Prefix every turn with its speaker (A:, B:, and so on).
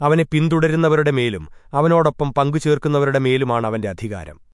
A: അവനെ പിന്തുടരുന്നവരുടെ മേലും അവനോടൊപ്പം പങ്കുചേർക്കുന്നവരുടെ മേലുമാണ് അവന്റെ അധികാരം.